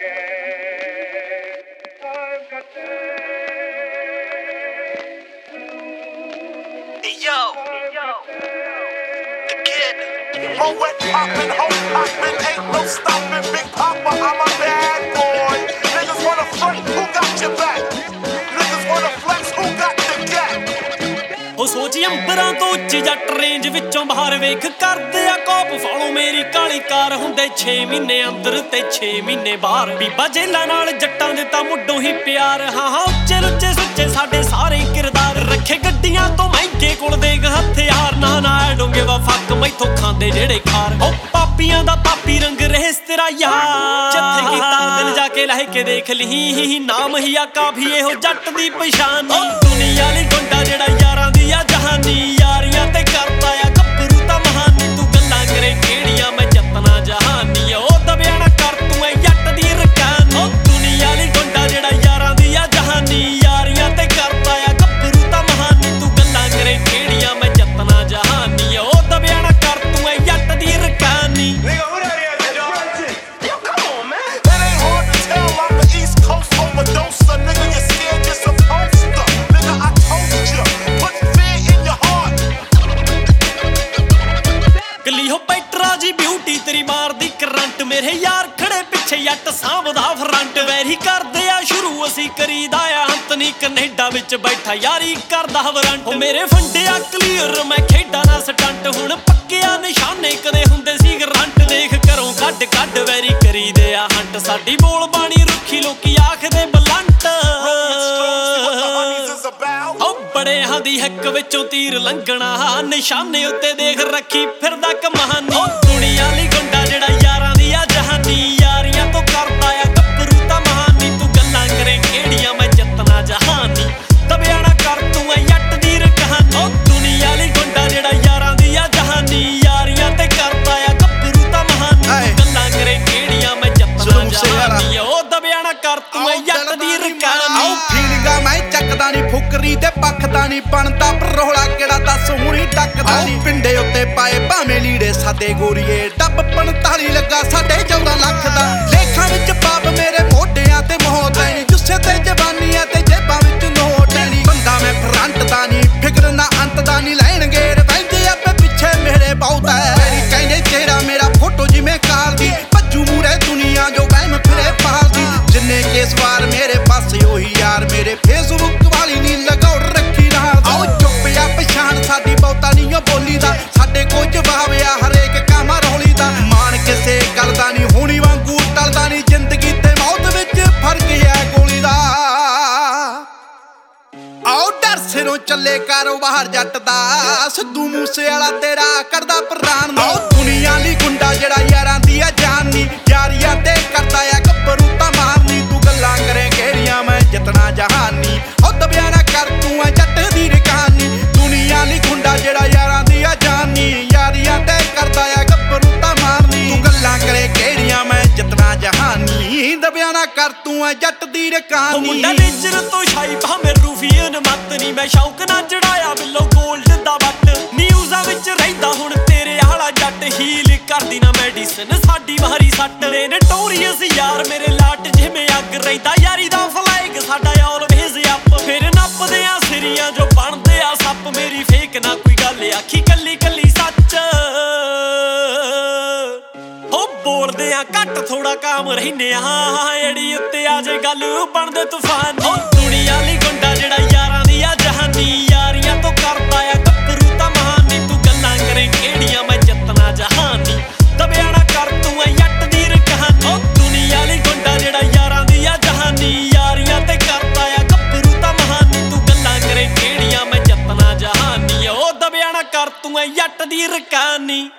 Yo, yo, the kid. Moet poppin', hoe poppin', ain't no stopping. Big Papa, I'm a bad boy. ਸੋਚ ਅੰਬਰਾਂ ਤੋਂ ਉੱਚ ਜੱਟ range ਵਿੱਚੋਂ ਬਾਹਰ ਵੇਖ ਕਰਦੇ ਆ ਕੋਪ। ਫਾਲੋ ਮੇਰੀ ਕਾਲੀ ਕਾਰ ਹੁੰਦੇ 6 ਮਹੀਨੇ ਅੰਦਰ ਤੇ 6 ਮਹੀਨੇ ਬਾਹਰ। ਬੀਬਾ ਜੇਲਾਂ ਨਾਲ ਜੱਟਾਂ ਦੇ ਤਾਂ ਮੁੱਢੋਂ ਹੀ ਪਿਆਰ। ਹਾਂ ਹਾਂ, ਉੱਚੇ ਲੁੱਚੇ ਸੁੱਚੇ ਸਾਡੇ ਸਾਰੇ ਕਿਰਦਾਰ। ਰੱਖੇ ਗੱਡੀਆਂ ਤੋਂ ਮਹਿੰਗੇ ਕੋਲ ਦੇਖ ਹਥਿਆਰ ਨਾ ਨਾ ਡੋਂਗੇ ਵਾ, ਫੱਕ ਮੈਥੋਂ ਖਾਂਦੇ ਜਿਹੜੇ ਖਾਰ। ਉਹ ਪਾਪੀਆਂ ਦਾ ਪਾਪੀ ਰੰਗ ਰਹਿਸ ਤੇਰਾ ਯਾਰ। ਜਿੱਥੇ ਕੀਤਾ ਦਿਲ ਜਾ ਕੇ ਲਹਿ ਕੇ ਦੇਖ ਲਈ ਨਾਮ ਹੀ ਆ ਕਾਫੀ ਇਹੋ ਜੱਟ ਦੀ ਪਛਾਣ। ਦੁਨੀਆ ਮੇਰੇ ਯਾਰ ਖੜੇ ਪਿੱਛੇ ਜੱਟ ਸਾਂਭਦਾ ਫਰੰਟ। ਵੈਰੀ ਕਰਦੇ ਆ ਸ਼ੁਰੂ ਅਸੀਂ ਕਰੀਦਾ ਆ ਹੰਤ ਨਹੀਂ ਕੈਨੇਡਾ ਵਿੱਚ ਬੈਠਾ ਯਾਰੀ ਕਰਦਾ ਵਰੰਟ ਮੇਰੇ ਫੰਡਿਆ ਕਲੀਅਰ ਮੈਂ ਖੇਡਾਂ ਨਾ ਸਟੰਟ। ਹੁਣ ਪੱਕਿਆ ਨਿਸ਼ਾਨੇ ਕਦੇ ਹੁੰਦੇ ਸੀ ਗਰੰਟ ਦੇਖ ਘਰੋਂ ਕੱਢ ਕੱਢ ਵੈਰੀ ਕਰੀਦੇ ਆ ਹੰਟ ਸਾਡੀ ਬੋਲ ਬਾਣੀ ਰੁੱਖੀ ਲੋਕੀ ਆਖਦੇ ਬਲੰਟ। ਬੜੇ strong, ਦੀ ਹੱਕ ਵਿੱਚੋਂ ਤੀਰ ਲੰਘਣਾ ਨਿਸ਼ਾਨੇ ਉੱਤੇ ਦੇਖ ਰੱਖੀ ਫਿਰਦਾ ਕਮਾਨੀ ਓ ਦੁਨੀਆ ਲਈ ਗੁੰਡਾ ਤੇ ਪੱਖਦਾ ਨਹੀਂ ਬਣਦਾ ਪਰੋਲਾ ਕਿਹੜਾ ਦੱਸ? ਹੁਣੀ ਟੱਕਦਾ ਨਹੀਂ ਪਿੰਡੇ ਉੱਤੇ ਪਾਏ ਭਾਵੇਂ ਲੀੜੇ ਸਾਦੇ ਗੋਰੀਏ। ਡੱਬ 45 ਲੱਗਾ, ਸਾਡੇ 14 ਲੱਖ ਦਾ। ਲੇਖਾਂ ਵਿੱਚ ਆਓ ਡਰ ਸਿਰੋਂ ਚੱਲੇ ਕਾਰੋਬਾਰ ਜੱਟ ਦਾ। ਸਿੱਧੂ ਮੂਸੇ ਵਾਲਾ ਤੇਰਾ ਕਰਦਾ ਪ੍ਰਾਨ ਆਓ ਦੁਨੀਆ ਲਈ ਗੁੰਡਾ ਜਿਹੜਾ ਯਾਰਾਂ ਦੀ ਆ ਜਾਨ ਨਾ ਕਰ ਤੂੰ ਆ ਜੱਟ ਦੀ ਉਹ ਰਕਾਨੀ ਮੁੰਡਾ ਨੇਚਰ ਤੋਂ ਸ਼ਾਈ ਭਾਵੇਂ ਰੂਫੀਅਨ ਮੱਤ ਨਹੀਂ ਮੈਂ ਸ਼ੌਕ ਨਾਲ ਚੜਾਇਆ ਬਿੱਲੋ 골ਡ ਦਾ ਵੱਟ। ਨਿਊਜ਼ਾਂ ਵਿੱਚ ਰਹਿੰਦਾ ਹੁਣ ਤੇਰੇ ਹਾਲਾ ਜੱਟ ਹੀਲ ਕਰਦੀ ਨਾ ਮੈਡੀਸਨ ਸਾਡੀ ਵਾਰੀ ਸੱਟ। ਨੇ ਨਟੋਰੀਅਸ ਯਾਰ ਮੇਰੇ ਲਾਟ ਜਿਵੇਂ ਅੱਗ ਰਹਿੰਦਾ ਯਾਰੀ ਦਾ ਫਲੈਗ ਸਾਡਾ ਆਲਵੇਜ਼ ਅਪ ਫਿਰ ਨੱਪਦੇ ਆ ਸਿਰੀਆਂ ਜੋ ਬਣਦੇ ਆ ਸੱਪ ਮੇਰੀ ਫੇਕ ਨਾ ਕੋਈ ਗੱਲ ਆਖੀ ਕੱਲੀ ਆ, ਘੱਟ ਥੋੜਾ ਕਾਮ ਰਹਿੰਦੇ ਆ। ਏੜੀ ਉੱਤੇ ਆ ਜੇ ਗੱਲ ਬਣਦੇ ਤੂਫਾਨ। ਹੋ ਦੁਨੀਆ ਲਈ ਗੁੰਡਾ ਜਿਹੜਾ ਯਾਰਾਂ ਦੀ ਆ ਜਹਾਨੀ। ਯਾਰੀਆਂ ਤੋਂ ਕਰਦਾ ਆ ਗੱਭਰੂ ਤਾਂ ਮਹਾਨੀ। ਤੂੰ ਗੱਲਾਂ ਕਰੇ ਕਿਹੜੀਆਂ, ਮੈਂ ਜਤਨਾ ਜਹਾਨੀ। ਦਬਿਆ ਕਰ, ਤੂੰ ਐ ਜੱਟ ਦੀ ਰਕਹਾਨੀ ਹੋ ਦੁਨੀਆ ਲਈ ਗੁੰਡਾ ਜਿਹੜਾ ਯਾਰਾਂ ਦੀ ਆ ਜਹਾਨੀ। ਯਾਰੀਆਂ ਤੇ ਕਰਦਾ ਆ ਗੱਭਰੂ ਤਾਂ ਮਹਾਨੀ। ਤੂੰ ਗੱਲਾਂ ਕਰੇ ਕਿਹੜੀਆਂ, ਮੈਂ ਜਤਨਾ ਜਹਾਨੀ। ਉਹ ਦਬਿਆਣਾ ਕਰ, ਤੂੰ ਐ ਜੱਟ ਦੀ ਰਕਾਨੀ